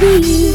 be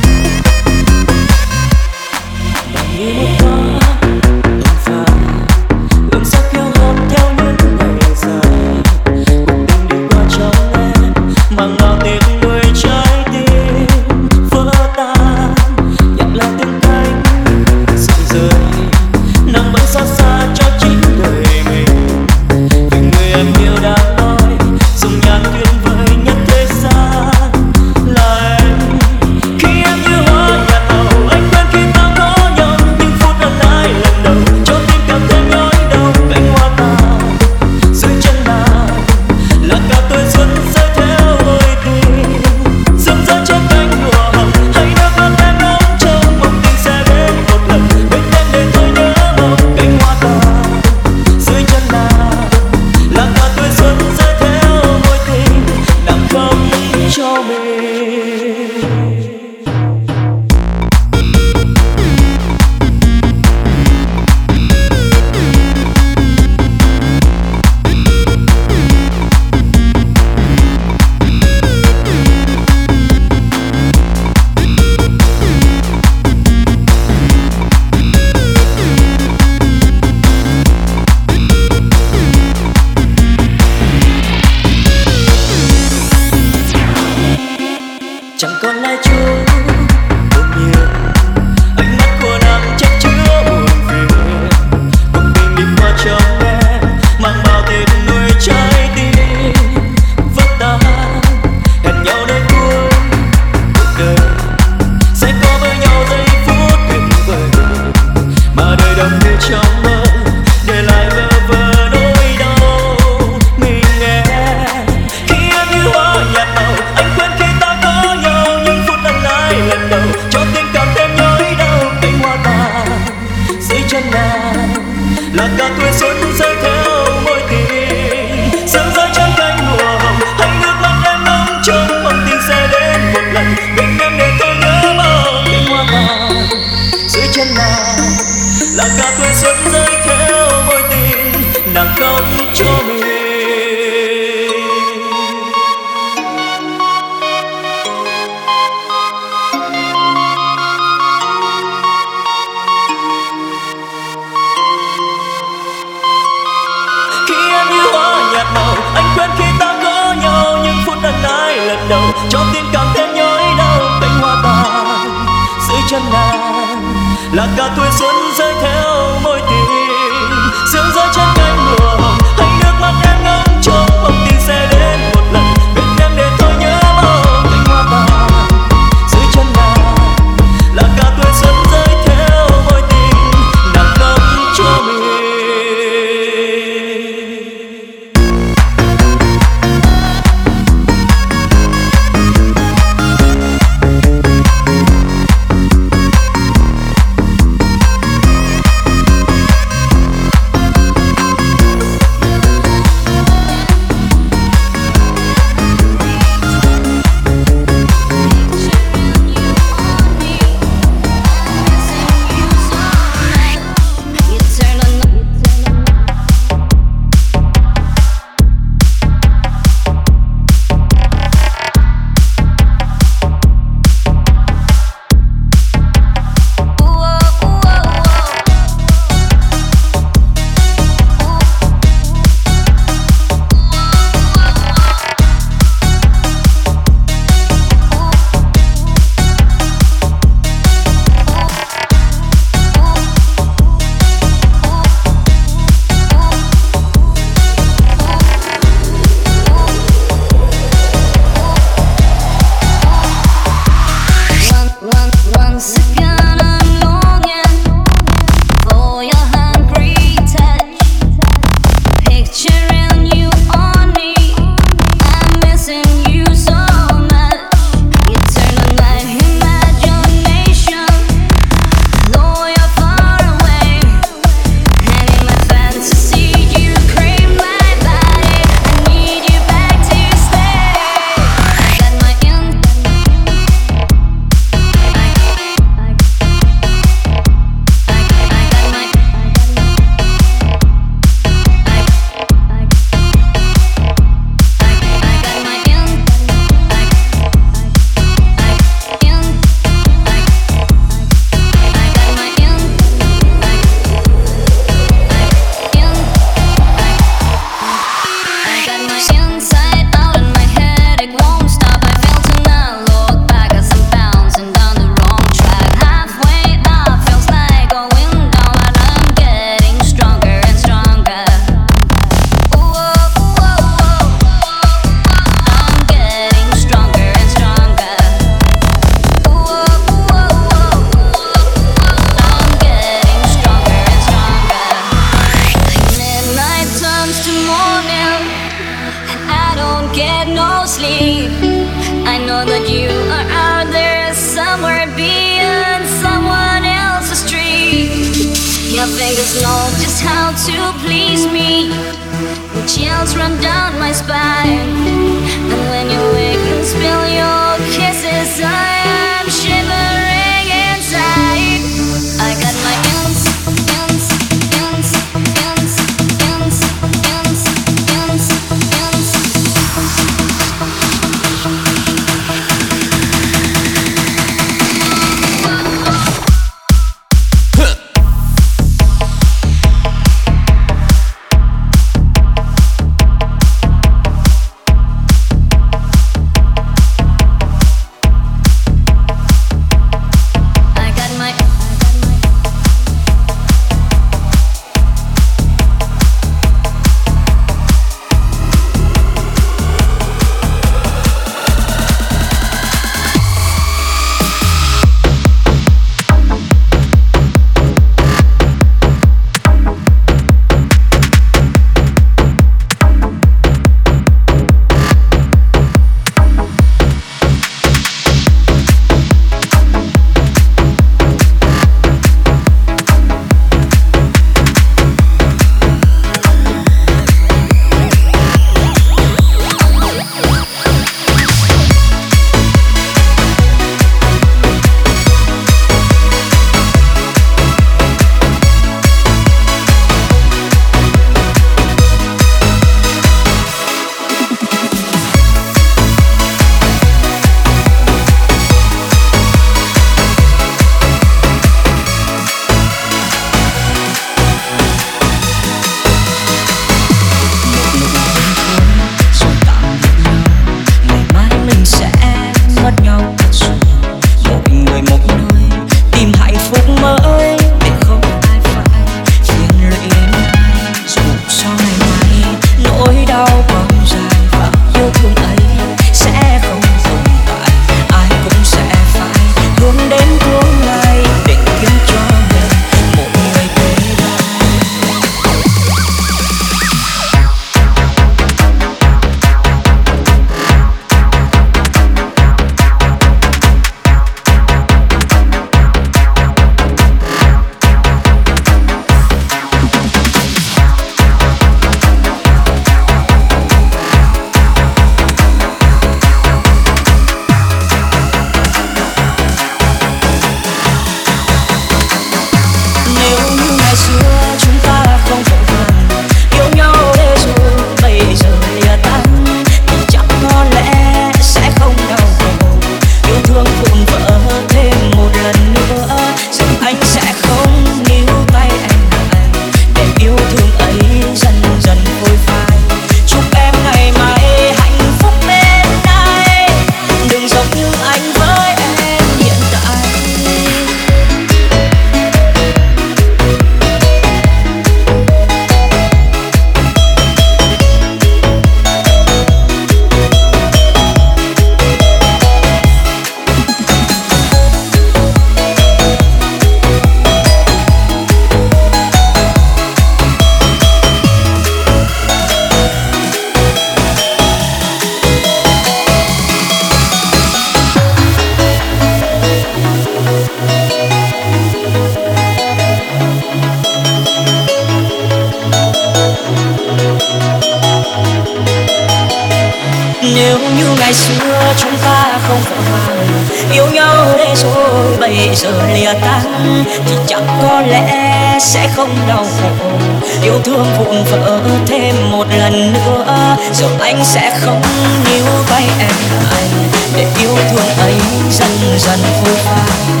dần